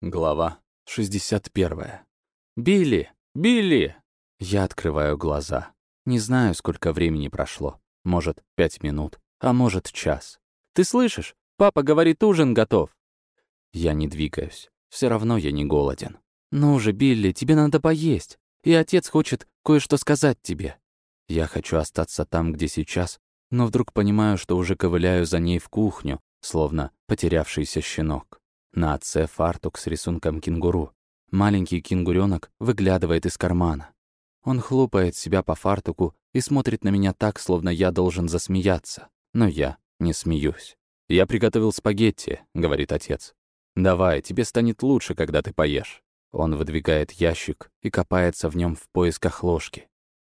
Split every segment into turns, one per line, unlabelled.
Глава 61. «Билли! Билли!» Я открываю глаза. Не знаю, сколько времени прошло. Может, пять минут, а может, час. «Ты слышишь? Папа говорит, ужин готов!» Я не двигаюсь. Все равно я не голоден. «Ну же, Билли, тебе надо поесть. И отец хочет кое-что сказать тебе». Я хочу остаться там, где сейчас, но вдруг понимаю, что уже ковыляю за ней в кухню, словно потерявшийся щенок. На отце фартук с рисунком кенгуру. Маленький кенгуренок выглядывает из кармана. Он хлопает себя по фартуку и смотрит на меня так, словно я должен засмеяться. Но я не смеюсь. «Я приготовил спагетти», — говорит отец. «Давай, тебе станет лучше, когда ты поешь». Он выдвигает ящик и копается в нем в поисках ложки.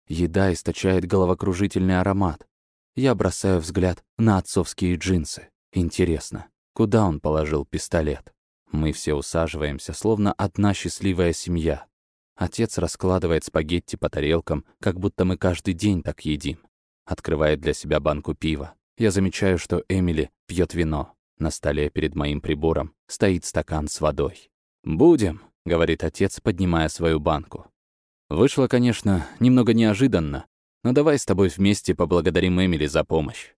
Еда источает головокружительный аромат. Я бросаю взгляд на отцовские джинсы. Интересно, Куда он положил пистолет? Мы все усаживаемся, словно одна счастливая семья. Отец раскладывает спагетти по тарелкам, как будто мы каждый день так едим. Открывает для себя банку пива. Я замечаю, что Эмили пьет вино. На столе перед моим прибором стоит стакан с водой. «Будем», — говорит отец, поднимая свою банку. «Вышло, конечно, немного неожиданно, но давай с тобой вместе поблагодарим Эмили за помощь.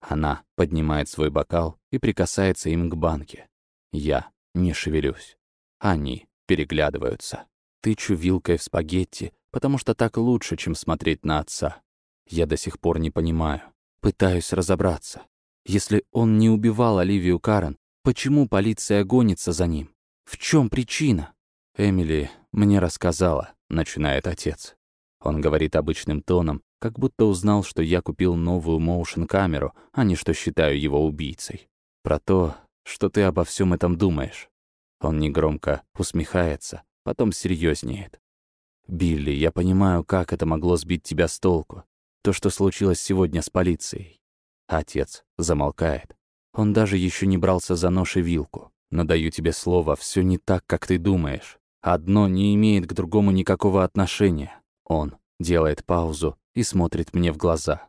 Она поднимает свой бокал и прикасается им к банке. Я не шевелюсь. Они переглядываются. Тычу вилкой в спагетти, потому что так лучше, чем смотреть на отца. Я до сих пор не понимаю. Пытаюсь разобраться. Если он не убивал Оливию Карен, почему полиция гонится за ним? В чем причина? Эмили мне рассказала, начинает отец. Он говорит обычным тоном, как будто узнал, что я купил новую моушен-камеру, а не что считаю его убийцей. Про то, что ты обо всем этом думаешь. Он негромко усмехается, потом серьезнеет. «Билли, я понимаю, как это могло сбить тебя с толку. То, что случилось сегодня с полицией». Отец замолкает. Он даже еще не брался за нож и вилку. Но даю тебе слово, все не так, как ты думаешь. Одно не имеет к другому никакого отношения. Он делает паузу и смотрит мне в глаза.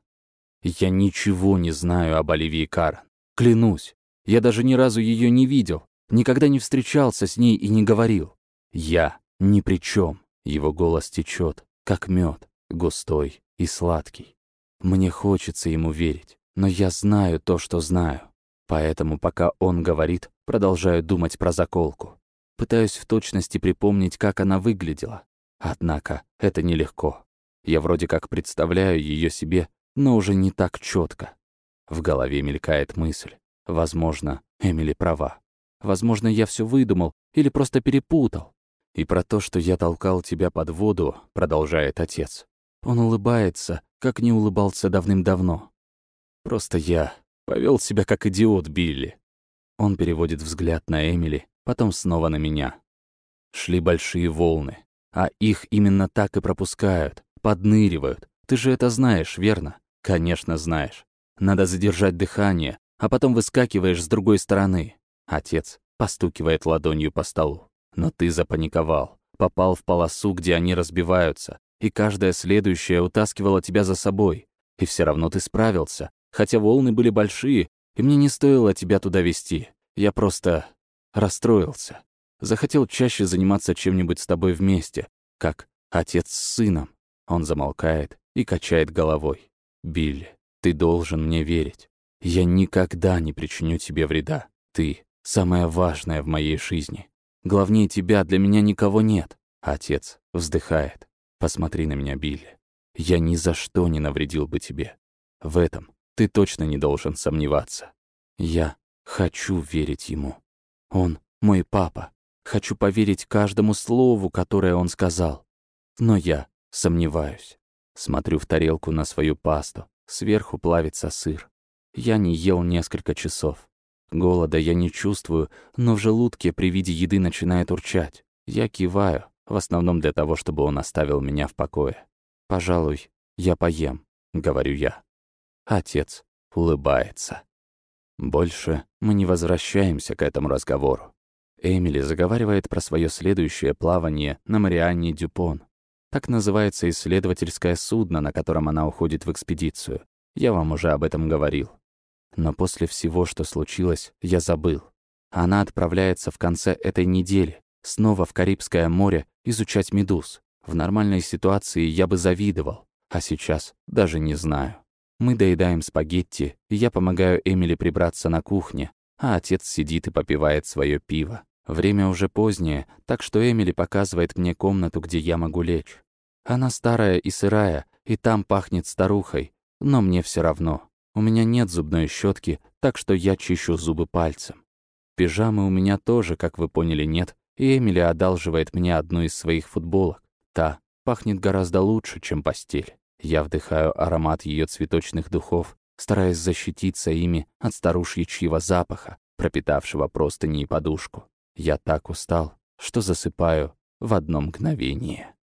Я ничего не знаю об Оливии Карн. Клянусь, я даже ни разу ее не видел, никогда не встречался с ней и не говорил. Я ни при чем. Его голос течет, как мед, густой и сладкий. Мне хочется ему верить, но я знаю то, что знаю. Поэтому, пока он говорит, продолжаю думать про заколку. Пытаюсь в точности припомнить, как она выглядела. Однако это нелегко. Я вроде как представляю ее себе, но уже не так четко. В голове мелькает мысль. Возможно, Эмили права. Возможно, я все выдумал или просто перепутал. И про то, что я толкал тебя под воду, продолжает отец. Он улыбается, как не улыбался давным-давно. Просто я повел себя как идиот Билли. Он переводит взгляд на Эмили, потом снова на меня. Шли большие волны, а их именно так и пропускают, Подныривают. Ты же это знаешь, верно? Конечно, знаешь. Надо задержать дыхание, а потом выскакиваешь с другой стороны. Отец постукивает ладонью по столу. Но ты запаниковал. Попал в полосу, где они разбиваются, и каждая следующая утаскивала тебя за собой. И все равно ты справился, хотя волны были большие, и мне не стоило тебя туда вести. Я просто расстроился. Захотел чаще заниматься чем-нибудь с тобой вместе, как отец с сыном. Он замолкает и качает головой. «Билли, ты должен мне верить. Я никогда не причиню тебе вреда. Ты — самое важное в моей жизни. Главнее тебя для меня никого нет». Отец вздыхает. «Посмотри на меня, Билли. Я ни за что не навредил бы тебе. В этом ты точно не должен сомневаться. Я хочу верить ему. Он мой папа. Хочу поверить каждому слову, которое он сказал. Но я Сомневаюсь. Смотрю в тарелку на свою пасту. Сверху плавится сыр. Я не ел несколько часов. Голода я не чувствую, но в желудке при виде еды начинает урчать. Я киваю, в основном для того, чтобы он оставил меня в покое. «Пожалуй, я поем», — говорю я. Отец улыбается. Больше мы не возвращаемся к этому разговору. Эмили заговаривает про свое следующее плавание на Марианне Дюпон. Так называется исследовательское судно, на котором она уходит в экспедицию. Я вам уже об этом говорил. Но после всего, что случилось, я забыл. Она отправляется в конце этой недели снова в Карибское море изучать медуз. В нормальной ситуации я бы завидовал, а сейчас даже не знаю. Мы доедаем спагетти, я помогаю Эмили прибраться на кухне, а отец сидит и попивает свое пиво. Время уже позднее, так что Эмили показывает мне комнату, где я могу лечь. Она старая и сырая, и там пахнет старухой, но мне все равно. У меня нет зубной щетки, так что я чищу зубы пальцем. Пижамы у меня тоже, как вы поняли, нет, и Эмили одалживает мне одну из своих футболок. Та пахнет гораздо лучше, чем постель. Я вдыхаю аромат ее цветочных духов, стараясь защититься ими от старушьего запаха, пропитавшего простыни и подушку. Я так устал, что засыпаю в одно мгновение.